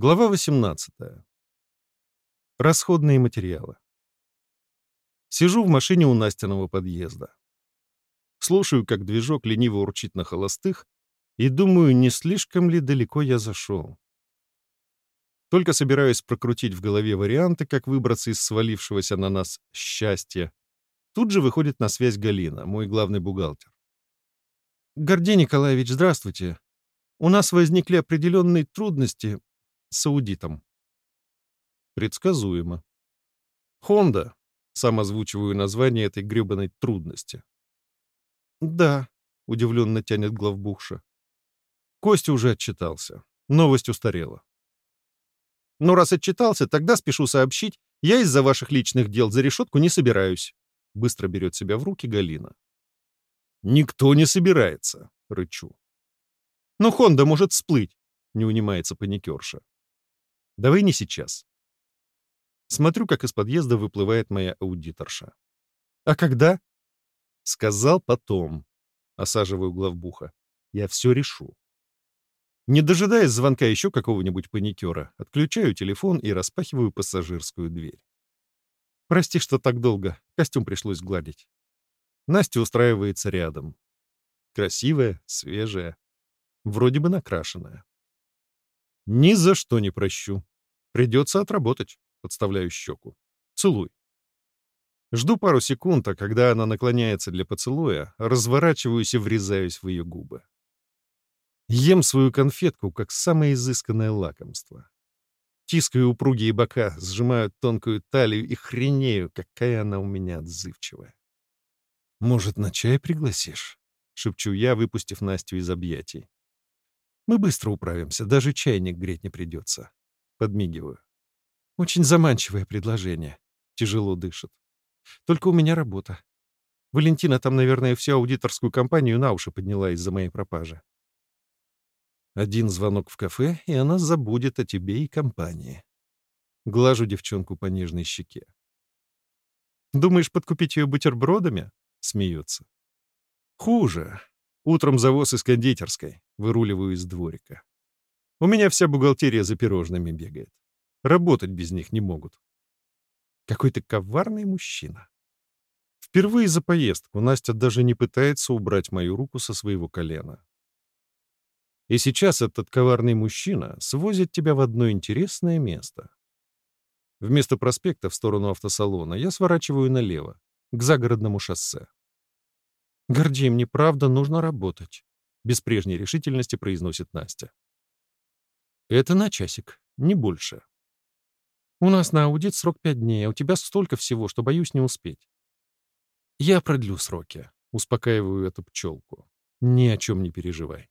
Глава 18. Расходные материалы. Сижу в машине у Настиного подъезда. Слушаю, как движок лениво урчит на холостых, и думаю, не слишком ли далеко я зашел. Только собираюсь прокрутить в голове варианты, как выбраться из свалившегося на нас счастья. Тут же выходит на связь Галина, мой главный бухгалтер. «Гордей Николаевич, здравствуйте. У нас возникли определенные трудности с аудитом. Предсказуемо. «Хонда», — сам озвучиваю название этой гребаной трудности. «Да», — удивленно тянет главбухша. Костя уже отчитался. Новость устарела. «Ну, раз отчитался, тогда спешу сообщить, я из-за ваших личных дел за решетку не собираюсь», — быстро берет себя в руки Галина. «Никто не собирается», — рычу. «Ну, Хонда может всплыть», — не унимается паникерша. Давай не сейчас. Смотрю, как из подъезда выплывает моя аудиторша. А когда? Сказал потом. Осаживаю главбуха. Я все решу. Не дожидаясь звонка еще какого-нибудь паникера, отключаю телефон и распахиваю пассажирскую дверь. Прости, что так долго. Костюм пришлось гладить. Настя устраивается рядом. Красивая, свежая, вроде бы накрашенная. Ни за что не прощу. Придется отработать. Подставляю щеку. Целуй. Жду пару секунд, а когда она наклоняется для поцелуя, разворачиваюсь и врезаюсь в ее губы. Ем свою конфетку, как самое изысканное лакомство. Тискаю упругие бока, сжимаю тонкую талию и хренею, какая она у меня отзывчивая. «Может, на чай пригласишь?» — шепчу я, выпустив Настю из объятий. Мы быстро управимся, даже чайник греть не придется. Подмигиваю. Очень заманчивое предложение. Тяжело дышит. Только у меня работа. Валентина там, наверное, всю аудиторскую компанию на уши подняла из-за моей пропажи. Один звонок в кафе, и она забудет о тебе и компании. Глажу девчонку по нежной щеке. «Думаешь, подкупить ее бутербродами?» — смеется. «Хуже. Утром завоз из кондитерской. Выруливаю из дворика. У меня вся бухгалтерия за пирожными бегает. Работать без них не могут. Какой-то коварный мужчина. Впервые за поездку Настя даже не пытается убрать мою руку со своего колена. И сейчас этот коварный мужчина свозит тебя в одно интересное место. Вместо проспекта в сторону автосалона я сворачиваю налево, к загородному шоссе. «Гордей, мне правда нужно работать», — без прежней решительности произносит Настя. «Это на часик, не больше. У нас на аудит срок пять дней, а у тебя столько всего, что боюсь не успеть». «Я продлю сроки», — успокаиваю эту пчелку. «Ни о чем не переживай».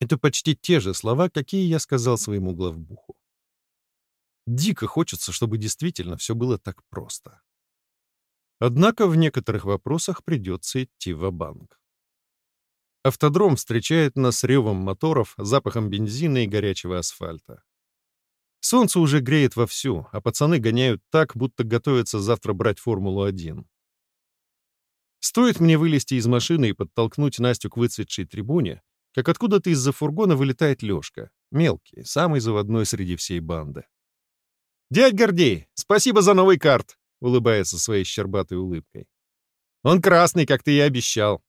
Это почти те же слова, какие я сказал своему главбуху. Дико хочется, чтобы действительно все было так просто. Однако в некоторых вопросах придется идти в банк Автодром встречает нас ревом моторов, запахом бензина и горячего асфальта. Солнце уже греет вовсю, а пацаны гоняют так, будто готовятся завтра брать Формулу-1. Стоит мне вылезти из машины и подтолкнуть Настю к выцветшей трибуне, как откуда-то из-за фургона вылетает Лёшка, мелкий, самый заводной среди всей банды. «Дядь Гордей, спасибо за новый карт!» — улыбается своей щербатой улыбкой. «Он красный, как ты и обещал».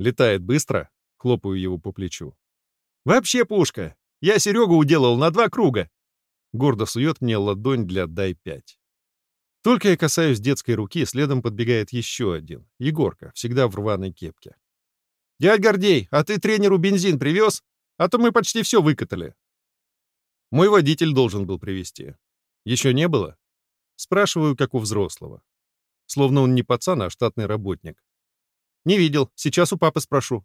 Летает быстро, хлопаю его по плечу. «Вообще пушка! Я Серегу уделал на два круга!» Гордо сует мне ладонь для «дай пять». Только я касаюсь детской руки, следом подбегает еще один. Егорка, всегда в рваной кепке. «Дядь Гордей, а ты тренеру бензин привез? А то мы почти все выкатали». Мой водитель должен был привезти. Еще не было? Спрашиваю, как у взрослого. Словно он не пацан, а штатный работник. «Не видел. Сейчас у папы спрошу».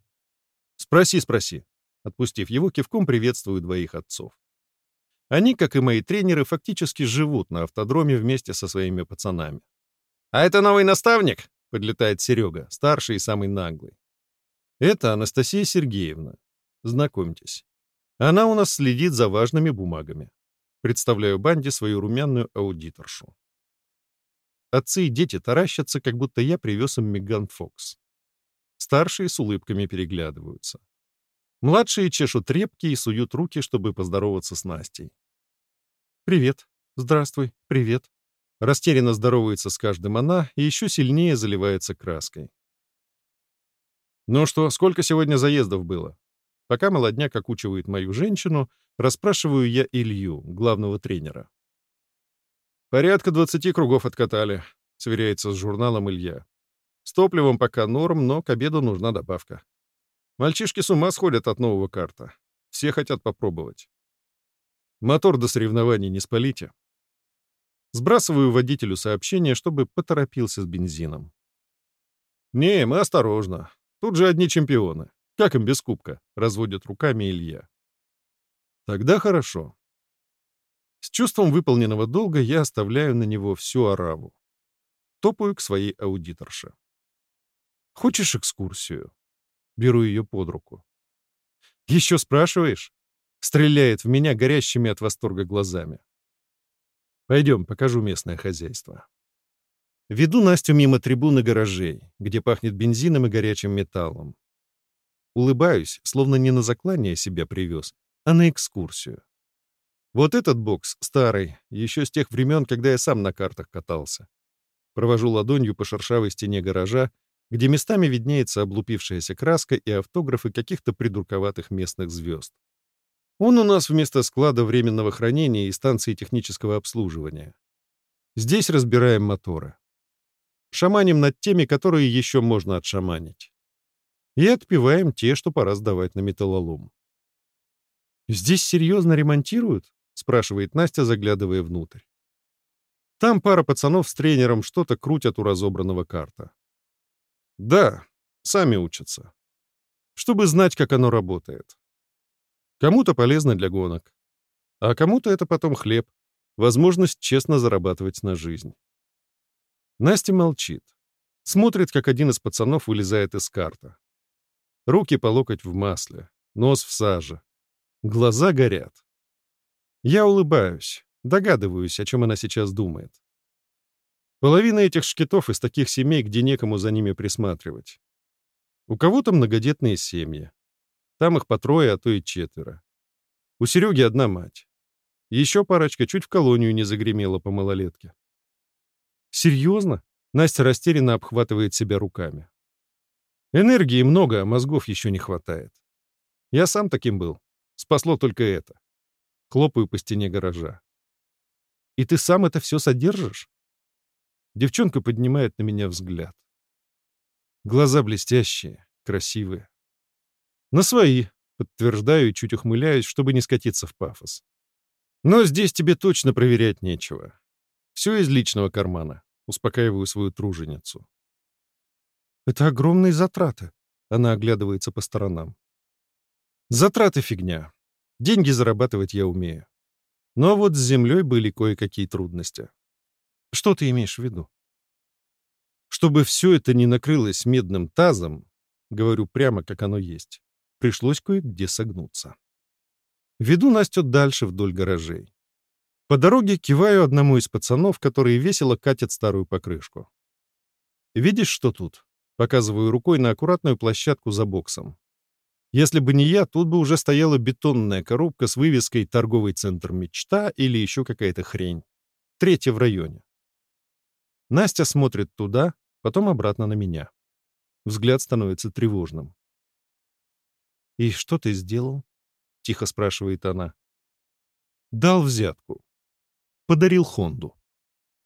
«Спроси, спроси». Отпустив его, кивком приветствую двоих отцов. Они, как и мои тренеры, фактически живут на автодроме вместе со своими пацанами. «А это новый наставник?» — подлетает Серега, старший и самый наглый. Это Анастасия Сергеевна. Знакомьтесь. Она у нас следит за важными бумагами. Представляю банде свою румяную аудиторшу. Отцы и дети таращатся, как будто я привез им Меган Фокс. Старшие с улыбками переглядываются. Младшие чешут репки и суют руки, чтобы поздороваться с Настей. «Привет. Здравствуй. Привет». Растерянно здоровается с каждым она и еще сильнее заливается краской. «Ну что, сколько сегодня заездов было?» Пока молодняк окучивает мою женщину, расспрашиваю я Илью, главного тренера. «Порядка двадцати кругов откатали», — сверяется с журналом Илья. «С топливом пока норм, но к обеду нужна добавка. Мальчишки с ума сходят от нового карта. Все хотят попробовать. Мотор до соревнований не спалите». Сбрасываю водителю сообщение, чтобы поторопился с бензином. «Не, мы осторожно. Тут же одни чемпионы. Как им без кубка?» — разводит руками Илья. «Тогда хорошо. С чувством выполненного долга я оставляю на него всю ораву. Топаю к своей аудиторше. «Хочешь экскурсию?» Беру ее под руку. «Еще спрашиваешь?» Стреляет в меня горящими от восторга глазами. «Пойдем, покажу местное хозяйство». Веду Настю мимо трибуны гаражей, где пахнет бензином и горячим металлом. Улыбаюсь, словно не на заклание себя привез, а на экскурсию. Вот этот бокс старый, еще с тех времен, когда я сам на картах катался. Провожу ладонью по шершавой стене гаража, где местами виднеется облупившаяся краска и автографы каких-то придурковатых местных звезд. Он у нас вместо склада временного хранения и станции технического обслуживания. Здесь разбираем моторы. Шаманим над теми, которые еще можно отшаманить. И отпиваем те, что пора сдавать на металлолом. Здесь серьезно ремонтируют? — спрашивает Настя, заглядывая внутрь. Там пара пацанов с тренером что-то крутят у разобранного карта. Да, сами учатся. Чтобы знать, как оно работает. Кому-то полезно для гонок. А кому-то это потом хлеб, возможность честно зарабатывать на жизнь. Настя молчит. Смотрит, как один из пацанов вылезает из карта. Руки по локоть в масле, нос в саже. Глаза горят. Я улыбаюсь, догадываюсь, о чем она сейчас думает. Половина этих шкитов из таких семей, где некому за ними присматривать. У кого-то многодетные семьи. Там их по трое, а то и четверо. У Сереги одна мать. Еще парочка чуть в колонию не загремела по малолетке. Серьезно? Настя растерянно обхватывает себя руками. Энергии много, а мозгов еще не хватает. Я сам таким был. Спасло только это. Хлопаю по стене гаража. «И ты сам это все содержишь?» Девчонка поднимает на меня взгляд. Глаза блестящие, красивые. «На свои», — подтверждаю и чуть ухмыляюсь, чтобы не скатиться в пафос. «Но здесь тебе точно проверять нечего. Все из личного кармана», — успокаиваю свою труженицу. «Это огромные затраты», — она оглядывается по сторонам. «Затраты — фигня. Деньги зарабатывать я умею. Но вот с землей были кое-какие трудности. Что ты имеешь в виду? Чтобы все это не накрылось медным тазом, говорю прямо, как оно есть, пришлось кое-где согнуться. Веду Настю дальше вдоль гаражей. По дороге киваю одному из пацанов, которые весело катят старую покрышку. «Видишь, что тут?» Показываю рукой на аккуратную площадку за боксом. Если бы не я, тут бы уже стояла бетонная коробка с вывеской «Торговый центр Мечта» или еще какая-то хрень. Третья в районе. Настя смотрит туда, потом обратно на меня. Взгляд становится тревожным. «И что ты сделал?» — тихо спрашивает она. «Дал взятку. Подарил Хонду».